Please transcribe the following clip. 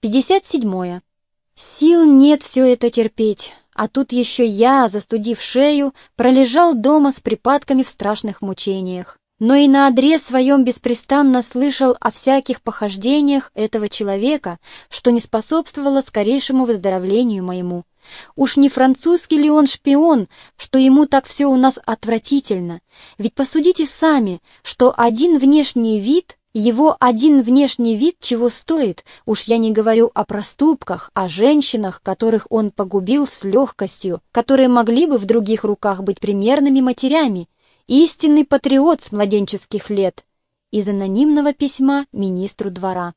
57. Сил нет все это терпеть, а тут еще я, застудив шею, пролежал дома с припадками в страшных мучениях. Но и на адрес своем беспрестанно слышал о всяких похождениях этого человека, что не способствовало скорейшему выздоровлению моему. Уж не французский ли он шпион, что ему так все у нас отвратительно? Ведь посудите сами, что один внешний вид его один внешний вид чего стоит, уж я не говорю о проступках, о женщинах, которых он погубил с легкостью, которые могли бы в других руках быть примерными матерями, истинный патриот с младенческих лет. Из анонимного письма министру двора.